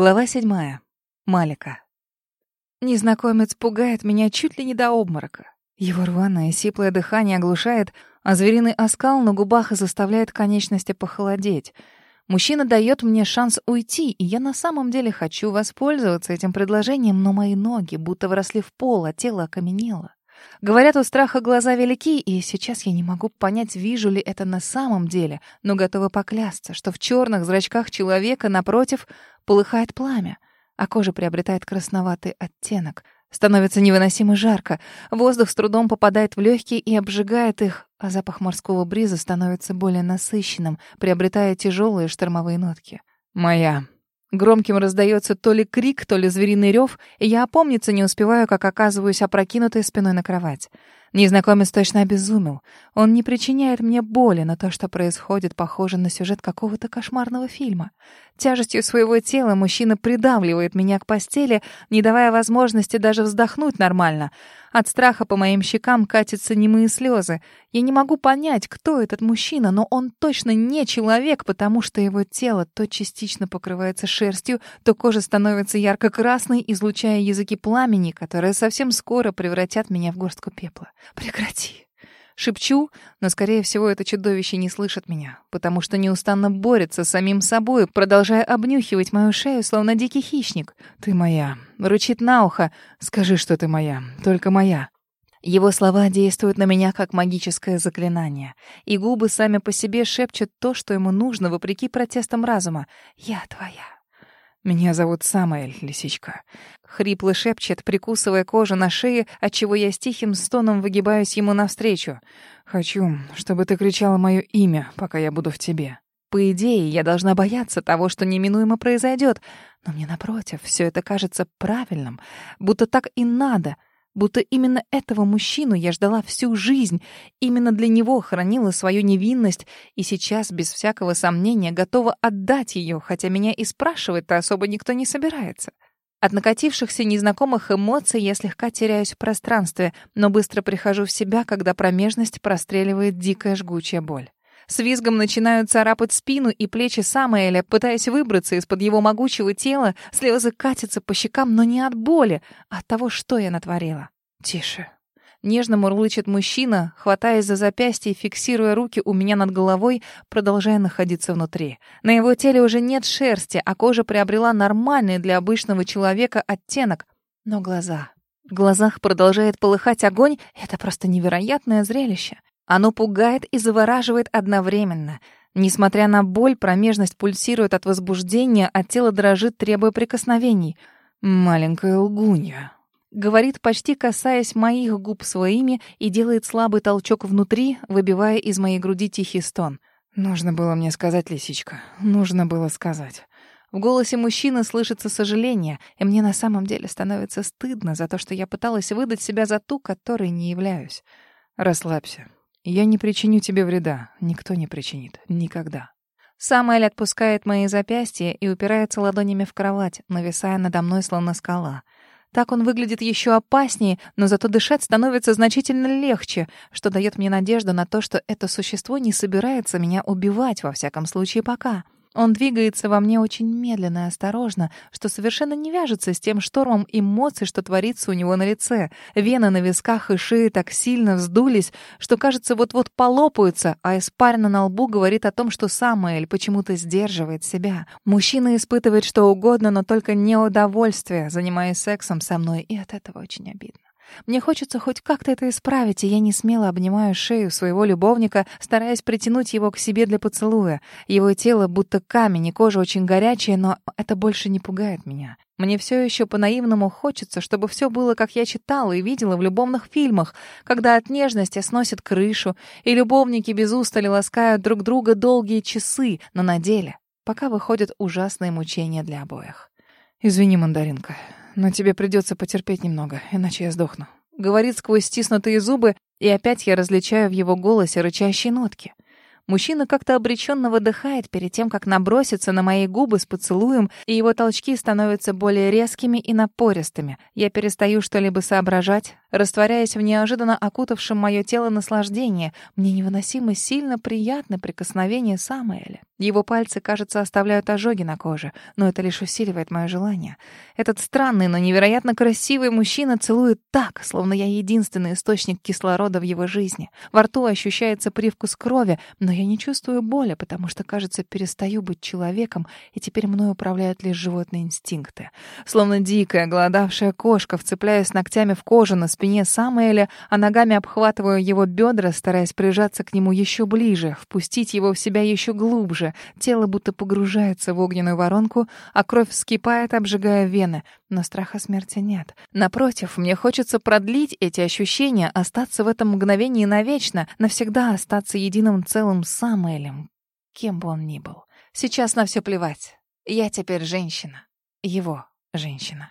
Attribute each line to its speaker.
Speaker 1: Глава седьмая. Малика. Незнакомец пугает меня чуть ли не до обморока. Его рваное, сиплое дыхание оглушает, а звериный оскал на губах заставляет конечности похолодеть. Мужчина дает мне шанс уйти, и я на самом деле хочу воспользоваться этим предложением, но мои ноги будто вросли в пол, а тело окаменело. Говорят, у страха глаза велики, и сейчас я не могу понять, вижу ли это на самом деле, но готова поклясться, что в черных зрачках человека напротив полыхает пламя, а кожа приобретает красноватый оттенок. Становится невыносимо жарко, воздух с трудом попадает в легкие и обжигает их, а запах морского бриза становится более насыщенным, приобретая тяжелые штормовые нотки. «Моя», Громким раздается то ли крик, то ли звериный рев, и я опомниться не успеваю, как оказываюсь опрокинутой спиной на кровать. Незнакомец точно обезумел. Он не причиняет мне боли, но то, что происходит, похоже на сюжет какого-то кошмарного фильма. Тяжестью своего тела мужчина придавливает меня к постели, не давая возможности даже вздохнуть нормально — от страха по моим щекам катятся немые слезы. Я не могу понять, кто этот мужчина, но он точно не человек, потому что его тело то частично покрывается шерстью, то кожа становится ярко-красной, излучая языки пламени, которые совсем скоро превратят меня в горстку пепла. Прекрати. Шепчу, но, скорее всего, это чудовище не слышит меня, потому что неустанно борется с самим собой, продолжая обнюхивать мою шею, словно дикий хищник. «Ты моя!» Рычит на ухо. «Скажи, что ты моя. Только моя». Его слова действуют на меня как магическое заклинание, и губы сами по себе шепчут то, что ему нужно, вопреки протестам разума. «Я твоя». «Меня зовут Самоэль, лисичка». Хрипло шепчет, прикусывая кожу на шее, отчего я с тихим стоном выгибаюсь ему навстречу. «Хочу, чтобы ты кричала мое имя, пока я буду в тебе». По идее, я должна бояться того, что неминуемо произойдет, но мне, напротив, все это кажется правильным, будто так и надо — Будто именно этого мужчину я ждала всю жизнь, именно для него хранила свою невинность и сейчас, без всякого сомнения, готова отдать ее, хотя меня и спрашивать-то особо никто не собирается. От накатившихся незнакомых эмоций я слегка теряюсь в пространстве, но быстро прихожу в себя, когда промежность простреливает дикая жгучая боль. С визгом начинают царапать спину и плечи Самоэля, пытаясь выбраться из-под его могучего тела. Слезы катятся по щекам, но не от боли, а от того, что я натворила. «Тише». Нежно мурлычет мужчина, хватаясь за запястье и фиксируя руки у меня над головой, продолжая находиться внутри. На его теле уже нет шерсти, а кожа приобрела нормальный для обычного человека оттенок. Но глаза... В глазах продолжает полыхать огонь. Это просто невероятное зрелище. Оно пугает и завораживает одновременно. Несмотря на боль, промежность пульсирует от возбуждения, а тело дрожит, требуя прикосновений. «Маленькая лгунья», — говорит, почти касаясь моих губ своими, и делает слабый толчок внутри, выбивая из моей груди тихий стон. «Нужно было мне сказать, лисичка, нужно было сказать». В голосе мужчины слышится сожаление, и мне на самом деле становится стыдно за то, что я пыталась выдать себя за ту, которой не являюсь. «Расслабься. Я не причиню тебе вреда. Никто не причинит. Никогда. Самуэль отпускает мои запястья и упирается ладонями в кровать, нависая надо мной словно скала. Так он выглядит еще опаснее, но зато дышать становится значительно легче, что дает мне надежду на то, что это существо не собирается меня убивать, во всяком случае, пока. Он двигается во мне очень медленно и осторожно, что совершенно не вяжется с тем штормом эмоций, что творится у него на лице. Вены на висках и шее так сильно вздулись, что, кажется, вот-вот полопаются, а испарина на лбу говорит о том, что Самуэль почему-то сдерживает себя. Мужчина испытывает что угодно, но только не удовольствие, занимаясь сексом со мной, и от этого очень обидно. Мне хочется хоть как-то это исправить, и я не смело обнимаю шею своего любовника, стараясь притянуть его к себе для поцелуя. Его тело будто камень, и кожа очень горячая, но это больше не пугает меня. Мне все еще по-наивному хочется, чтобы все было, как я читала и видела в любовных фильмах, когда от нежности сносит крышу, и любовники без устали ласкают друг друга долгие часы, но на деле пока выходят ужасные мучения для обоих. «Извини, мандаринка, но тебе придется потерпеть немного, иначе я сдохну. Говорит сквозь стиснутые зубы, и опять я различаю в его голосе рычащие нотки. Мужчина как-то обреченно выдыхает перед тем, как наброситься на мои губы с поцелуем, и его толчки становятся более резкими и напористыми. Я перестаю что-либо соображать, растворяясь в неожиданно окутавшем мое тело наслаждении. Мне невыносимо сильно приятно прикосновение Самуэля. Его пальцы, кажется, оставляют ожоги на коже, но это лишь усиливает мое желание. Этот странный, но невероятно красивый мужчина целует так, словно я единственный источник кислорода в его жизни. Во рту ощущается привкус крови, но я не чувствую боли, потому что, кажется, перестаю быть человеком, и теперь мной управляют лишь животные инстинкты. Словно дикая, голодавшая кошка, вцепляясь ногтями в кожу на спине Самуэля, а ногами обхватываю его бедра, стараясь прижаться к нему еще ближе, впустить его в себя еще глубже, Тело будто погружается в огненную воронку, а кровь вскипает, обжигая вены. Но страха смерти нет. Напротив, мне хочется продлить эти ощущения, остаться в этом мгновении навечно, навсегда остаться единым целым с Самуэлем, кем бы он ни был. Сейчас на все плевать. Я теперь женщина. Его женщина.